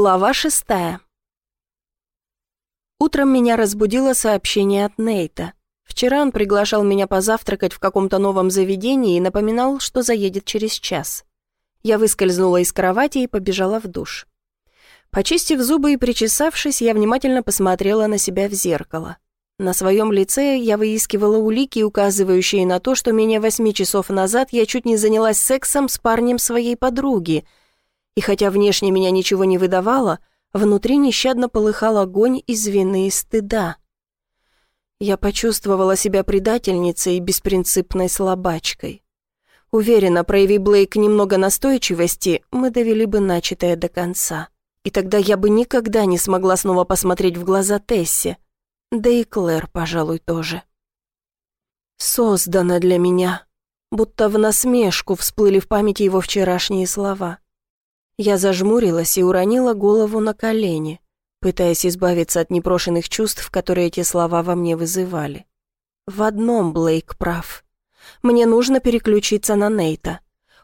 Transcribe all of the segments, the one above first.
Глава шестая. Утром меня разбудило сообщение от Нейта. Вчера он приглашал меня позавтракать в каком-то новом заведении и напоминал, что заедет через час. Я выскользнула из кровати и побежала в душ. Почистив зубы и причесавшись, я внимательно посмотрела на себя в зеркало. На своем лице я выискивала улики, указывающие на то, что менее восьми часов назад я чуть не занялась сексом с парнем своей подруги — и хотя внешне меня ничего не выдавало, внутри нещадно полыхал огонь из вины и стыда. Я почувствовала себя предательницей и беспринципной слабачкой. Уверена, прояви Блейк немного настойчивости, мы довели бы начатое до конца. И тогда я бы никогда не смогла снова посмотреть в глаза Тессе. Да и Клэр, пожалуй, тоже. Создана для меня. Будто в насмешку всплыли в памяти его вчерашние слова. Я зажмурилась и уронила голову на колени, пытаясь избавиться от непрошенных чувств, которые эти слова во мне вызывали. В одном Блейк прав. Мне нужно переключиться на Нейта.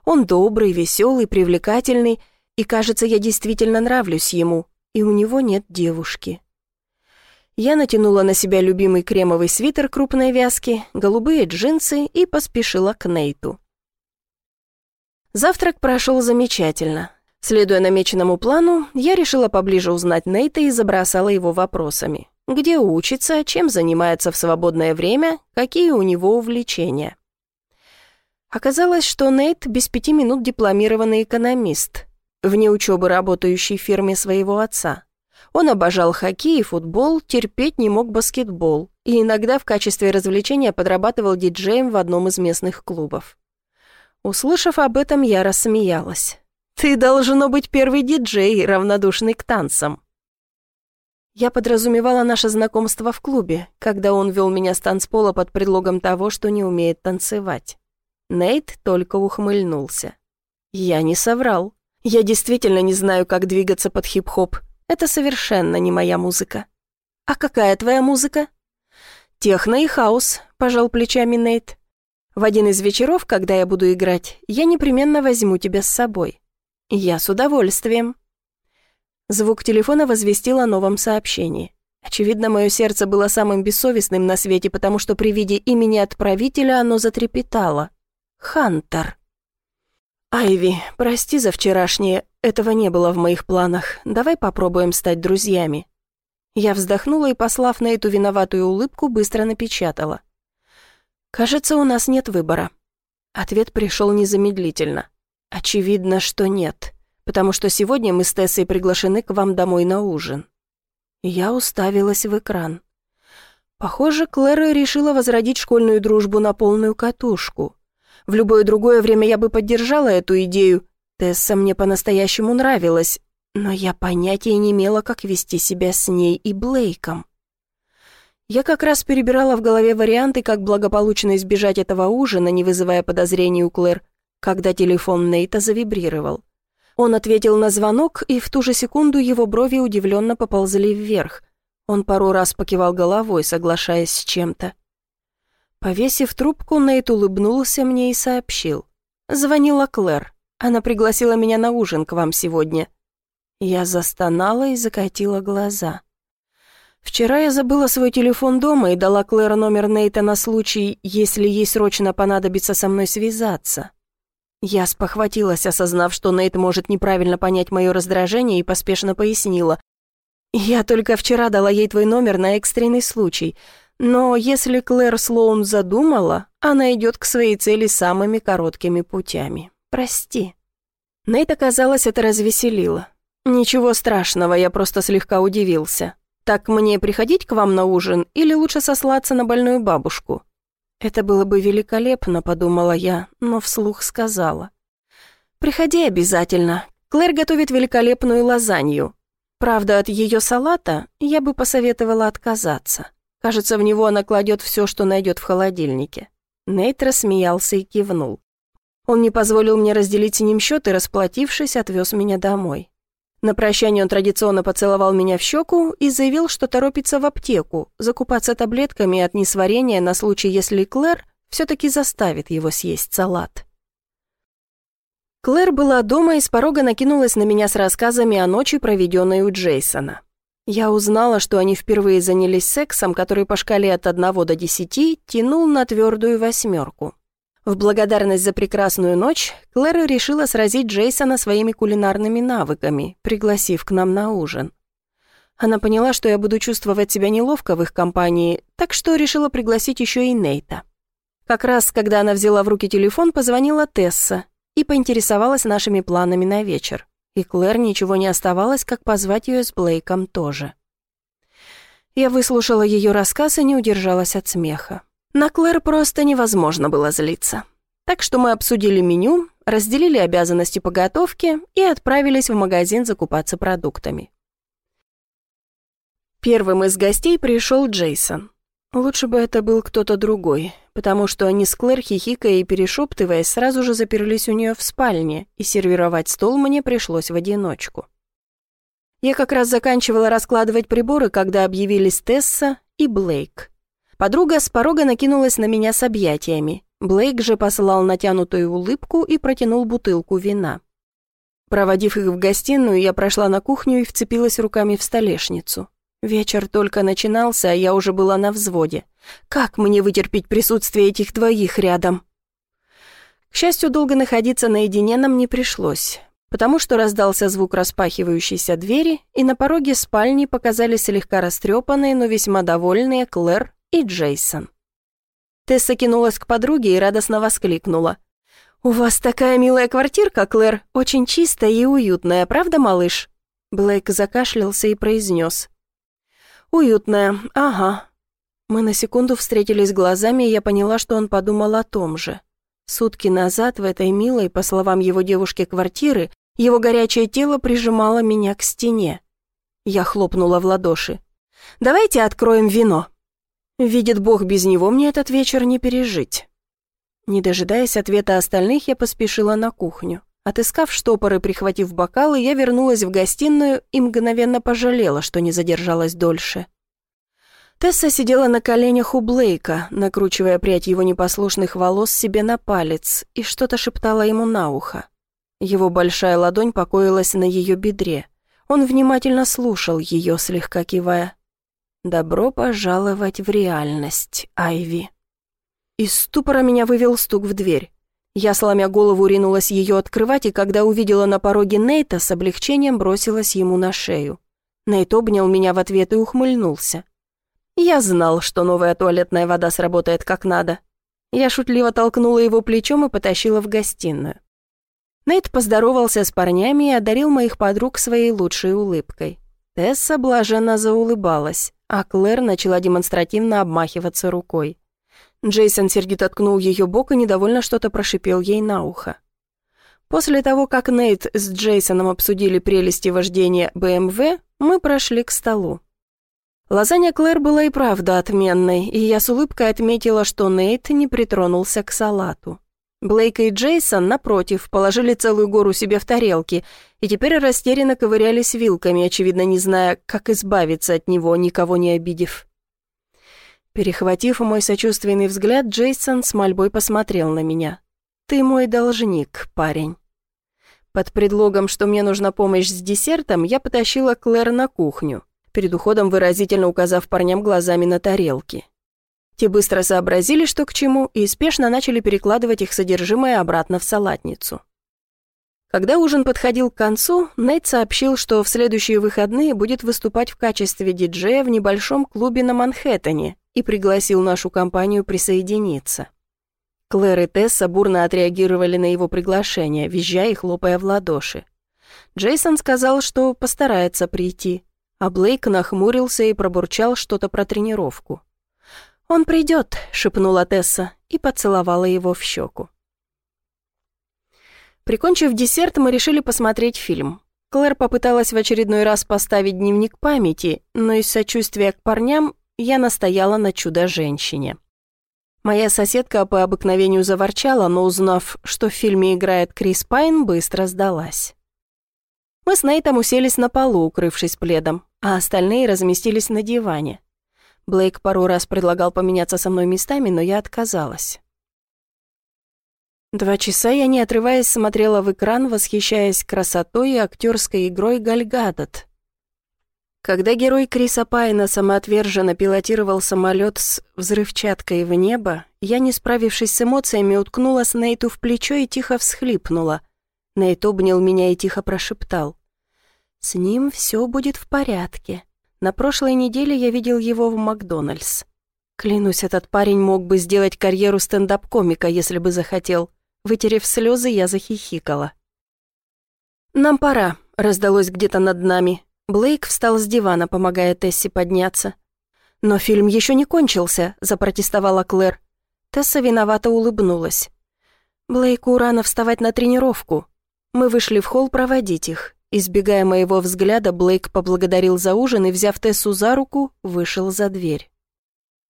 Он добрый, веселый, привлекательный, и, кажется, я действительно нравлюсь ему, и у него нет девушки. Я натянула на себя любимый кремовый свитер крупной вязки, голубые джинсы и поспешила к Нейту. Завтрак прошел замечательно. Следуя намеченному плану, я решила поближе узнать Нейта и забросала его вопросами. Где учится, чем занимается в свободное время, какие у него увлечения. Оказалось, что Нейт без пяти минут дипломированный экономист, вне учебы работающий в фирме своего отца. Он обожал хоккей и футбол, терпеть не мог баскетбол и иногда в качестве развлечения подрабатывал диджеем в одном из местных клубов. Услышав об этом, я рассмеялась. Ты должно быть первый диджей, равнодушный к танцам. Я подразумевала наше знакомство в клубе, когда он вел меня с танцпола под предлогом того, что не умеет танцевать. Нейт только ухмыльнулся. Я не соврал. Я действительно не знаю, как двигаться под хип-хоп. Это совершенно не моя музыка. А какая твоя музыка? Техно и хаос, пожал плечами Нейт. В один из вечеров, когда я буду играть, я непременно возьму тебя с собой. «Я с удовольствием». Звук телефона возвестил о новом сообщении. Очевидно, мое сердце было самым бессовестным на свете, потому что при виде имени отправителя оно затрепетало. «Хантер». «Айви, прости за вчерашнее, этого не было в моих планах. Давай попробуем стать друзьями». Я вздохнула и, послав на эту виноватую улыбку, быстро напечатала. «Кажется, у нас нет выбора». Ответ пришел незамедлительно. Очевидно, что нет, потому что сегодня мы с Тессой приглашены к вам домой на ужин. Я уставилась в экран. Похоже, Клэра решила возродить школьную дружбу на полную катушку. В любое другое время я бы поддержала эту идею. Тесса мне по-настоящему нравилась, но я понятия не имела, как вести себя с ней и Блейком. Я как раз перебирала в голове варианты, как благополучно избежать этого ужина, не вызывая подозрений у Клэр, когда телефон Нейта завибрировал. Он ответил на звонок, и в ту же секунду его брови удивленно поползли вверх. Он пару раз покивал головой, соглашаясь с чем-то. Повесив трубку, Нейт улыбнулся мне и сообщил. «Звонила Клэр. Она пригласила меня на ужин к вам сегодня». Я застонала и закатила глаза. Вчера я забыла свой телефон дома и дала Клэр номер Нейта на случай, если ей срочно понадобится со мной связаться. Я спохватилась, осознав, что Нейт может неправильно понять мое раздражение, и поспешно пояснила. «Я только вчера дала ей твой номер на экстренный случай, но если Клэр Слоун задумала, она идет к своей цели самыми короткими путями. Прости». Нейт, оказалось, это развеселило. «Ничего страшного, я просто слегка удивился. Так мне приходить к вам на ужин или лучше сослаться на больную бабушку?» «Это было бы великолепно», — подумала я, но вслух сказала. «Приходи обязательно. Клэр готовит великолепную лазанью. Правда, от ее салата я бы посоветовала отказаться. Кажется, в него она кладет все, что найдет в холодильнике». Нейт рассмеялся и кивнул. Он не позволил мне разделить с ним счет и, расплатившись, отвез меня домой. На прощание он традиционно поцеловал меня в щеку и заявил, что торопится в аптеку, закупаться таблетками от несварения на случай, если Клэр все-таки заставит его съесть салат. Клэр была дома и с порога накинулась на меня с рассказами о ночи, проведенной у Джейсона. Я узнала, что они впервые занялись сексом, который по шкале от 1 до 10 тянул на твердую восьмерку. В благодарность за прекрасную ночь Клэр решила сразить Джейсона своими кулинарными навыками, пригласив к нам на ужин. Она поняла, что я буду чувствовать себя неловко в их компании, так что решила пригласить еще и Нейта. Как раз, когда она взяла в руки телефон, позвонила Тесса и поинтересовалась нашими планами на вечер. И Клэр ничего не оставалось, как позвать ее с Блейком тоже. Я выслушала ее рассказ и не удержалась от смеха. На Клэр просто невозможно было злиться. Так что мы обсудили меню, разделили обязанности по готовке и отправились в магазин закупаться продуктами. Первым из гостей пришел Джейсон. Лучше бы это был кто-то другой, потому что они с Клэр, хихикая и перешептываясь, сразу же заперлись у нее в спальне, и сервировать стол мне пришлось в одиночку. Я как раз заканчивала раскладывать приборы, когда объявились Тесса и Блейк. Подруга с порога накинулась на меня с объятиями. Блейк же послал натянутую улыбку и протянул бутылку вина. Проводив их в гостиную, я прошла на кухню и вцепилась руками в столешницу. Вечер только начинался, а я уже была на взводе. Как мне вытерпеть присутствие этих двоих рядом? К счастью, долго находиться наедине нам не пришлось, потому что раздался звук распахивающейся двери, и на пороге спальни показались слегка растрепанные, но весьма довольные Клэр и Джейсон. Тесса кинулась к подруге и радостно воскликнула. «У вас такая милая квартирка, Клэр, очень чистая и уютная, правда, малыш?» Блейк закашлялся и произнес. «Уютная, ага». Мы на секунду встретились глазами, и я поняла, что он подумал о том же. Сутки назад в этой милой, по словам его девушки, квартиры, его горячее тело прижимало меня к стене. Я хлопнула в ладоши. «Давайте откроем вино». Видит Бог, без него мне этот вечер не пережить. Не дожидаясь ответа остальных, я поспешила на кухню. Отыскав штопор и прихватив бокалы, я вернулась в гостиную и мгновенно пожалела, что не задержалась дольше. Тесса сидела на коленях у Блейка, накручивая прядь его непослушных волос себе на палец, и что-то шептала ему на ухо. Его большая ладонь покоилась на ее бедре. Он внимательно слушал ее, слегка кивая. «Добро пожаловать в реальность, Айви». Из ступора меня вывел стук в дверь. Я, сломя голову, ринулась ее открывать, и когда увидела на пороге Нейта, с облегчением бросилась ему на шею. Нейт обнял меня в ответ и ухмыльнулся. Я знал, что новая туалетная вода сработает как надо. Я шутливо толкнула его плечом и потащила в гостиную. Нейт поздоровался с парнями и одарил моих подруг своей лучшей улыбкой. Тесса блаженно заулыбалась, а Клэр начала демонстративно обмахиваться рукой. Джейсон сердито ткнул ее бок и недовольно что-то прошипел ей на ухо. После того, как Нейт с Джейсоном обсудили прелести вождения БМВ, мы прошли к столу. Лазанья Клэр была и правда отменной, и я с улыбкой отметила, что Нейт не притронулся к салату. Блейк и Джейсон, напротив, положили целую гору себе в тарелки и теперь растерянно ковырялись вилками, очевидно, не зная, как избавиться от него, никого не обидев. Перехватив мой сочувственный взгляд, Джейсон с мольбой посмотрел на меня. «Ты мой должник, парень». Под предлогом, что мне нужна помощь с десертом, я потащила Клэр на кухню, перед уходом выразительно указав парням глазами на тарелки. Те быстро сообразили, что к чему, и спешно начали перекладывать их содержимое обратно в салатницу. Когда ужин подходил к концу, Нейт сообщил, что в следующие выходные будет выступать в качестве диджея в небольшом клубе на Манхэттене, и пригласил нашу компанию присоединиться. Клэр и Тесса бурно отреагировали на его приглашение, визжая и хлопая в ладоши. Джейсон сказал, что постарается прийти, а Блейк нахмурился и пробурчал что-то про тренировку. «Он придет», — шепнула Тесса и поцеловала его в щеку. Прикончив десерт, мы решили посмотреть фильм. Клэр попыталась в очередной раз поставить дневник памяти, но из сочувствия к парням я настояла на чудо-женщине. Моя соседка по обыкновению заворчала, но узнав, что в фильме играет Крис Пайн, быстро сдалась. Мы с Нейтом уселись на полу, укрывшись пледом, а остальные разместились на диване. Блейк пару раз предлагал поменяться со мной местами, но я отказалась. Два часа я, не отрываясь, смотрела в экран, восхищаясь красотой и актерской игрой Гальгадот. Когда герой Криса Пайна самоотверженно пилотировал самолет с взрывчаткой в небо, я, не справившись с эмоциями, уткнулась Нейту в плечо и тихо всхлипнула. Нейт обнял меня и тихо прошептал. «С ним все будет в порядке. На прошлой неделе я видел его в Макдональдс. Клянусь, этот парень мог бы сделать карьеру стендап-комика, если бы захотел. Вытерев слезы, я захихикала. «Нам пора», — раздалось где-то над нами. Блейк встал с дивана, помогая Тесси подняться. «Но фильм еще не кончился», — запротестовала Клэр. Тесса виновато улыбнулась. «Блейку рано вставать на тренировку. Мы вышли в холл проводить их. Избегая моего взгляда, Блейк поблагодарил за ужин и, взяв Тессу за руку, вышел за дверь.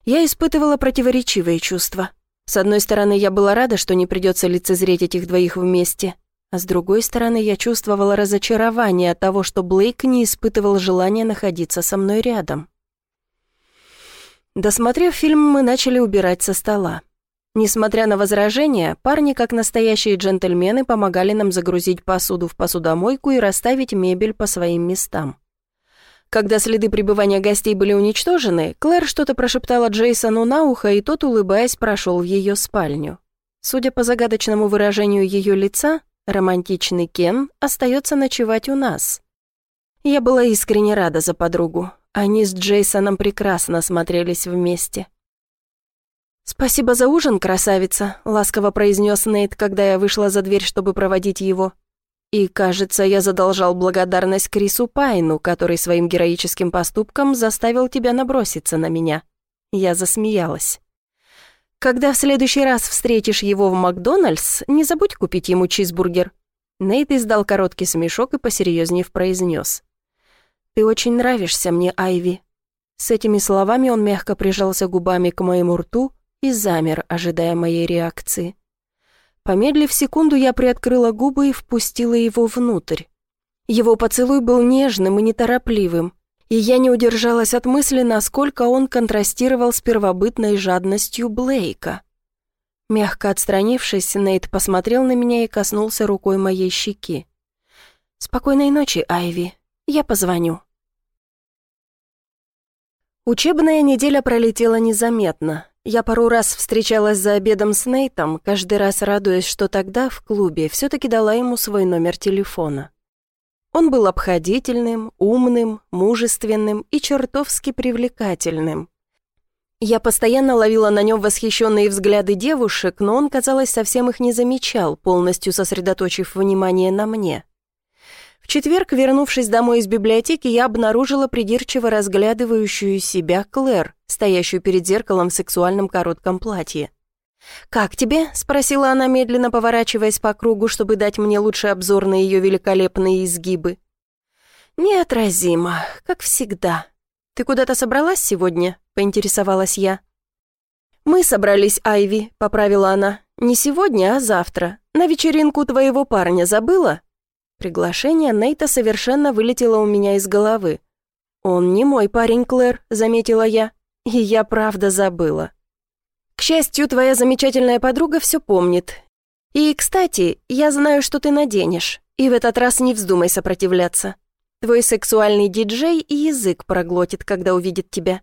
Я испытывала противоречивые чувства. С одной стороны, я была рада, что не придется лицезреть этих двоих вместе. А с другой стороны, я чувствовала разочарование от того, что Блейк не испытывал желания находиться со мной рядом. Досмотрев фильм, мы начали убирать со стола. Несмотря на возражения, парни, как настоящие джентльмены, помогали нам загрузить посуду в посудомойку и расставить мебель по своим местам. Когда следы пребывания гостей были уничтожены, Клэр что-то прошептала Джейсону на ухо, и тот, улыбаясь, прошел в ее спальню. Судя по загадочному выражению ее лица, Романтичный Кен остается ночевать у нас. Я была искренне рада за подругу. Они с Джейсоном прекрасно смотрелись вместе. «Спасибо за ужин, красавица», — ласково произнес Нейт, когда я вышла за дверь, чтобы проводить его. И, кажется, я задолжал благодарность Крису Пайну, который своим героическим поступком заставил тебя наброситься на меня. Я засмеялась. Когда в следующий раз встретишь его в Макдональдс, не забудь купить ему чизбургер». Нейт издал короткий смешок и посерьезнее произнес. «Ты очень нравишься мне, Айви». С этими словами он мягко прижался губами к моему рту и замер, ожидая моей реакции. Помедлив секунду, я приоткрыла губы и впустила его внутрь. Его поцелуй был нежным и неторопливым, и я не удержалась от мысли, насколько он контрастировал с первобытной жадностью Блейка. Мягко отстранившись, Нейт посмотрел на меня и коснулся рукой моей щеки. «Спокойной ночи, Айви. Я позвоню». Учебная неделя пролетела незаметно. Я пару раз встречалась за обедом с Нейтом, каждый раз радуясь, что тогда в клубе все-таки дала ему свой номер телефона. Он был обходительным, умным, мужественным и чертовски привлекательным. Я постоянно ловила на нем восхищенные взгляды девушек, но он, казалось, совсем их не замечал, полностью сосредоточив внимание на мне. В четверг, вернувшись домой из библиотеки, я обнаружила придирчиво разглядывающую себя Клэр, стоящую перед зеркалом в сексуальном коротком платье. «Как тебе?» — спросила она, медленно поворачиваясь по кругу, чтобы дать мне лучший обзор на ее великолепные изгибы. «Неотразимо, как всегда. Ты куда-то собралась сегодня?» — поинтересовалась я. «Мы собрались, Айви», — поправила она. «Не сегодня, а завтра. На вечеринку твоего парня забыла?» Приглашение Нейта совершенно вылетело у меня из головы. «Он не мой парень, Клэр», — заметила я. «И я правда забыла». К счастью, твоя замечательная подруга все помнит. И, кстати, я знаю, что ты наденешь, и в этот раз не вздумай сопротивляться. Твой сексуальный диджей и язык проглотит, когда увидит тебя».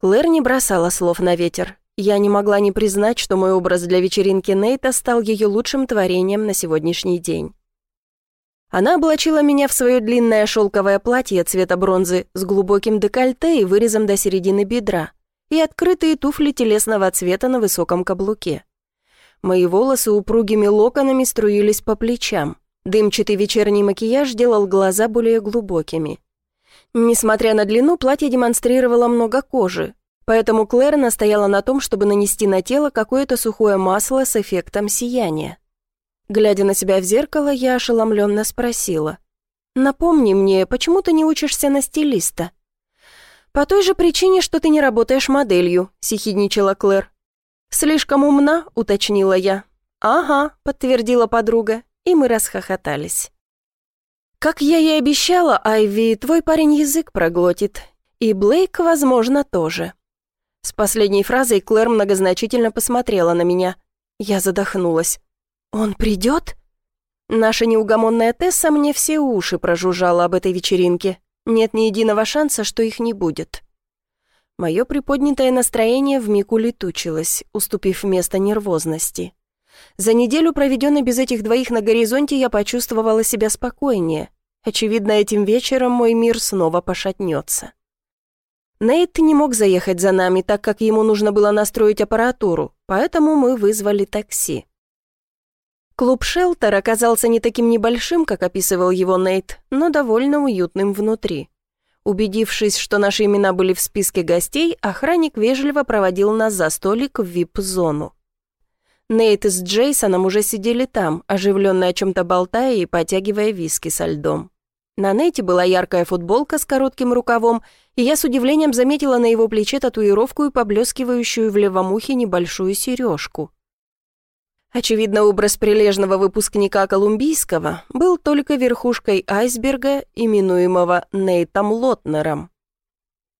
Клэр не бросала слов на ветер. Я не могла не признать, что мой образ для вечеринки Нейта стал ее лучшим творением на сегодняшний день. Она облачила меня в свое длинное шелковое платье цвета бронзы с глубоким декольте и вырезом до середины бедра, и открытые туфли телесного цвета на высоком каблуке. Мои волосы упругими локонами струились по плечам. Дымчатый вечерний макияж делал глаза более глубокими. Несмотря на длину, платье демонстрировало много кожи, поэтому Клэр настояла на том, чтобы нанести на тело какое-то сухое масло с эффектом сияния. Глядя на себя в зеркало, я ошеломленно спросила. «Напомни мне, почему ты не учишься на стилиста?» «По той же причине, что ты не работаешь моделью», — сихидничала Клэр. «Слишком умна», — уточнила я. «Ага», — подтвердила подруга, и мы расхохотались. «Как я и обещала, Айви, твой парень язык проглотит. И Блейк, возможно, тоже». С последней фразой Клэр многозначительно посмотрела на меня. Я задохнулась. «Он придет?» Наша неугомонная Тесса мне все уши прожужжала об этой вечеринке. Нет ни единого шанса, что их не будет. Мое приподнятое настроение вмиг улетучилось, уступив место нервозности. За неделю, проведенной без этих двоих на горизонте, я почувствовала себя спокойнее. Очевидно, этим вечером мой мир снова пошатнется. Нейт не мог заехать за нами, так как ему нужно было настроить аппаратуру, поэтому мы вызвали такси. Клуб «Шелтер» оказался не таким небольшим, как описывал его Нейт, но довольно уютным внутри. Убедившись, что наши имена были в списке гостей, охранник вежливо проводил нас за столик в вип-зону. Нейт с Джейсоном уже сидели там, оживленно о чем-то болтая и потягивая виски со льдом. На Нейте была яркая футболка с коротким рукавом, и я с удивлением заметила на его плече татуировку и поблескивающую в левом ухе небольшую сережку. Очевидно, образ прилежного выпускника Колумбийского был только верхушкой айсберга, именуемого Нейтом Лотнером.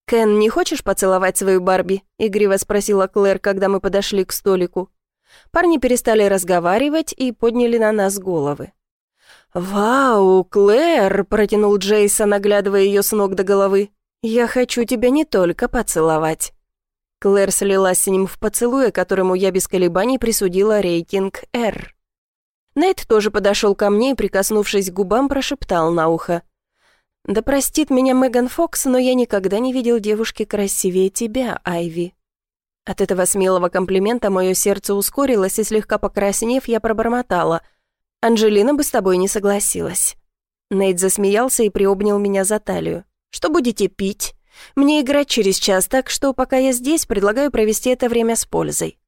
«Кен, не хочешь поцеловать свою Барби?» — игриво спросила Клэр, когда мы подошли к столику. Парни перестали разговаривать и подняли на нас головы. «Вау, Клэр!» — протянул Джейсон, оглядывая ее с ног до головы. «Я хочу тебя не только поцеловать». Клэр слилась с ним в поцелуе, которому я без колебаний присудила рейтинг «Р». Нейт тоже подошел ко мне и, прикоснувшись к губам, прошептал на ухо. «Да простит меня Меган Фокс, но я никогда не видел девушки красивее тебя, Айви». От этого смелого комплимента мое сердце ускорилось, и слегка покраснев, я пробормотала. «Анжелина бы с тобой не согласилась». Нейт засмеялся и приобнял меня за талию. «Что будете пить?» Мне играть через час, так что пока я здесь, предлагаю провести это время с пользой.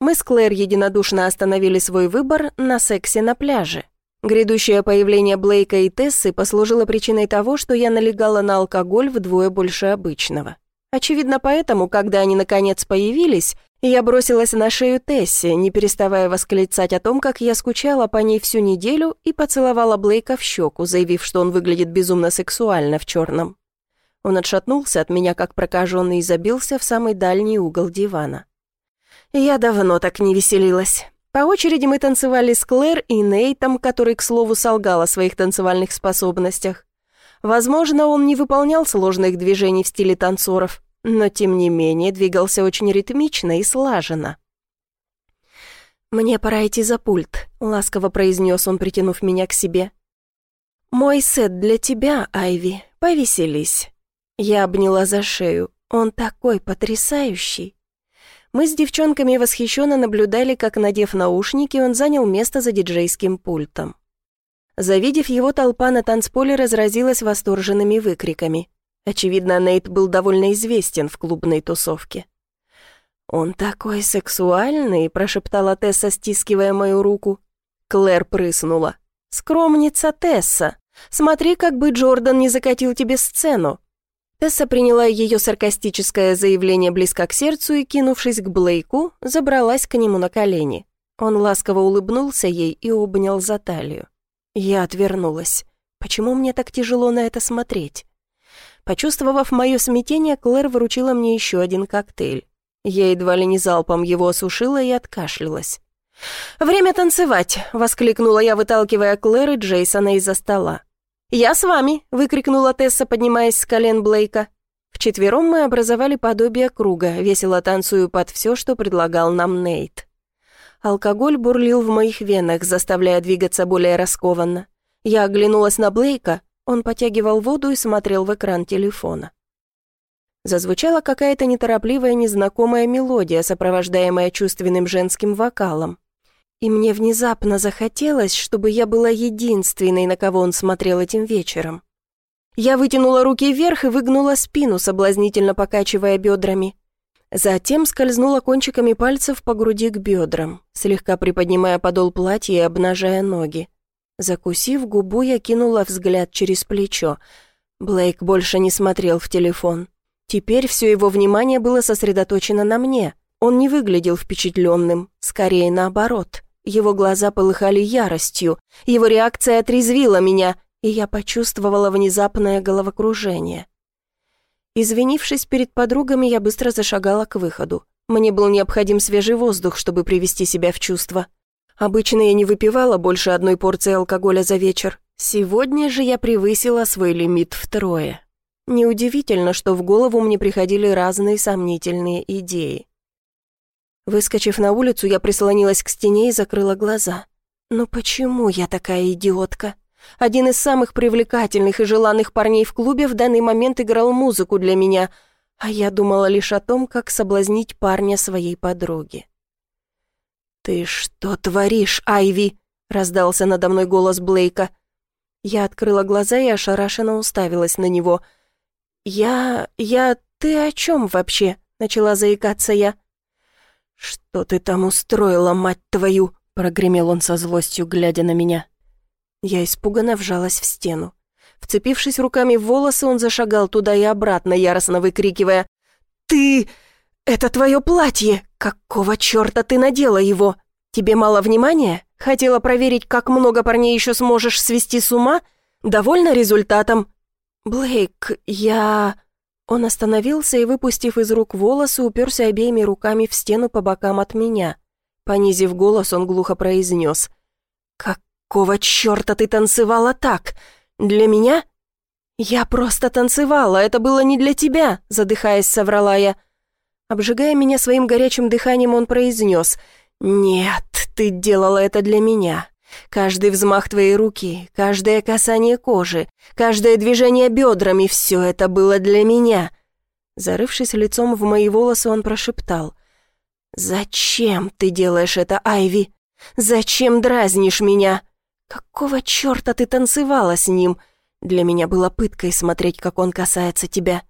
Мы с Клэр единодушно остановили свой выбор на сексе на пляже. Грядущее появление Блейка и Тессы послужило причиной того, что я налегала на алкоголь вдвое больше обычного. Очевидно, поэтому, когда они наконец появились, я бросилась на шею Тесси, не переставая восклицать о том, как я скучала по ней всю неделю и поцеловала Блейка в щеку, заявив, что он выглядит безумно сексуально в черном. Он отшатнулся от меня, как прокаженный, и забился в самый дальний угол дивана. Я давно так не веселилась. По очереди мы танцевали с Клэр и Нейтом, который, к слову, солгал о своих танцевальных способностях. Возможно, он не выполнял сложных движений в стиле танцоров, но, тем не менее, двигался очень ритмично и слаженно. «Мне пора идти за пульт», — ласково произнес он, притянув меня к себе. «Мой сет для тебя, Айви, повеселись». Я обняла за шею. Он такой потрясающий. Мы с девчонками восхищенно наблюдали, как, надев наушники, он занял место за диджейским пультом. Завидев его, толпа на танцполе разразилась восторженными выкриками. Очевидно, Нейт был довольно известен в клубной тусовке. «Он такой сексуальный», — прошептала Тесса, стискивая мою руку. Клэр прыснула. «Скромница Тесса! Смотри, как бы Джордан не закатил тебе сцену!» Тесса приняла ее саркастическое заявление близко к сердцу и, кинувшись к Блейку, забралась к нему на колени. Он ласково улыбнулся ей и обнял за талию. Я отвернулась. Почему мне так тяжело на это смотреть? Почувствовав мое смятение, Клэр вручила мне еще один коктейль. Я едва ли не залпом его осушила и откашлялась. «Время танцевать!» — воскликнула я, выталкивая Клэр и Джейсона из-за стола. «Я с вами!» — выкрикнула Тесса, поднимаясь с колен Блейка. Вчетвером мы образовали подобие круга, весело танцуя под все, что предлагал нам Нейт. Алкоголь бурлил в моих венах, заставляя двигаться более раскованно. Я оглянулась на Блейка, он потягивал воду и смотрел в экран телефона. Зазвучала какая-то неторопливая незнакомая мелодия, сопровождаемая чувственным женским вокалом. И мне внезапно захотелось, чтобы я была единственной, на кого он смотрел этим вечером. Я вытянула руки вверх и выгнула спину, соблазнительно покачивая бедрами. Затем скользнула кончиками пальцев по груди к бедрам, слегка приподнимая подол платья и обнажая ноги. Закусив губу, я кинула взгляд через плечо. Блейк больше не смотрел в телефон. Теперь все его внимание было сосредоточено на мне. Он не выглядел впечатленным, скорее наоборот. Его глаза полыхали яростью, его реакция отрезвила меня, и я почувствовала внезапное головокружение. Извинившись перед подругами, я быстро зашагала к выходу. Мне был необходим свежий воздух, чтобы привести себя в чувство. Обычно я не выпивала больше одной порции алкоголя за вечер. Сегодня же я превысила свой лимит втрое. Неудивительно, что в голову мне приходили разные сомнительные идеи. Выскочив на улицу, я прислонилась к стене и закрыла глаза. «Ну почему я такая идиотка?» Один из самых привлекательных и желанных парней в клубе в данный момент играл музыку для меня, а я думала лишь о том, как соблазнить парня своей подруги. «Ты что творишь, Айви?» — раздался надо мной голос Блейка. Я открыла глаза и ошарашенно уставилась на него. «Я... я... ты о чем вообще?» — начала заикаться я. «Что ты там устроила, мать твою?» — прогремел он со злостью, глядя на меня. Я испуганно вжалась в стену. Вцепившись руками в волосы, он зашагал туда и обратно, яростно выкрикивая «Ты... это твое платье! Какого черта ты надела его? Тебе мало внимания? Хотела проверить, как много парней еще сможешь свести с ума? Довольна результатом?» «Блейк, я...» Он остановился и, выпустив из рук волосы, уперся обеими руками в стену по бокам от меня. Понизив голос, он глухо произнес. «Как «Какого черта ты танцевала так? Для меня?» «Я просто танцевала, это было не для тебя», задыхаясь, соврала я. Обжигая меня своим горячим дыханием, он произнес «Нет, ты делала это для меня. Каждый взмах твоей руки, каждое касание кожи, каждое движение бедрами — все это было для меня». Зарывшись лицом в мои волосы, он прошептал «Зачем ты делаешь это, Айви? Зачем дразнишь меня?» «Какого черта ты танцевала с ним? Для меня было пыткой смотреть, как он касается тебя».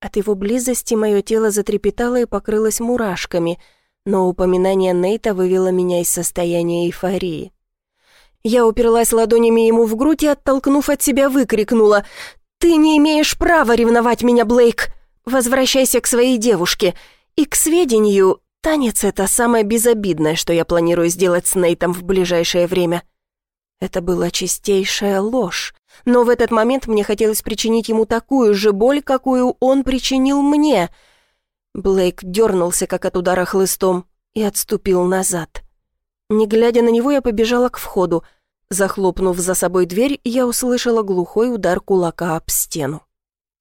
От его близости мое тело затрепетало и покрылось мурашками, но упоминание Нейта вывело меня из состояния эйфории. Я уперлась ладонями ему в грудь и, оттолкнув от себя, выкрикнула «Ты не имеешь права ревновать меня, Блейк! Возвращайся к своей девушке! И к сведению, танец — это самое безобидное, что я планирую сделать с Нейтом в ближайшее время». Это была чистейшая ложь, но в этот момент мне хотелось причинить ему такую же боль, какую он причинил мне. Блейк дернулся, как от удара хлыстом, и отступил назад. Не глядя на него, я побежала к входу. Захлопнув за собой дверь, я услышала глухой удар кулака об стену.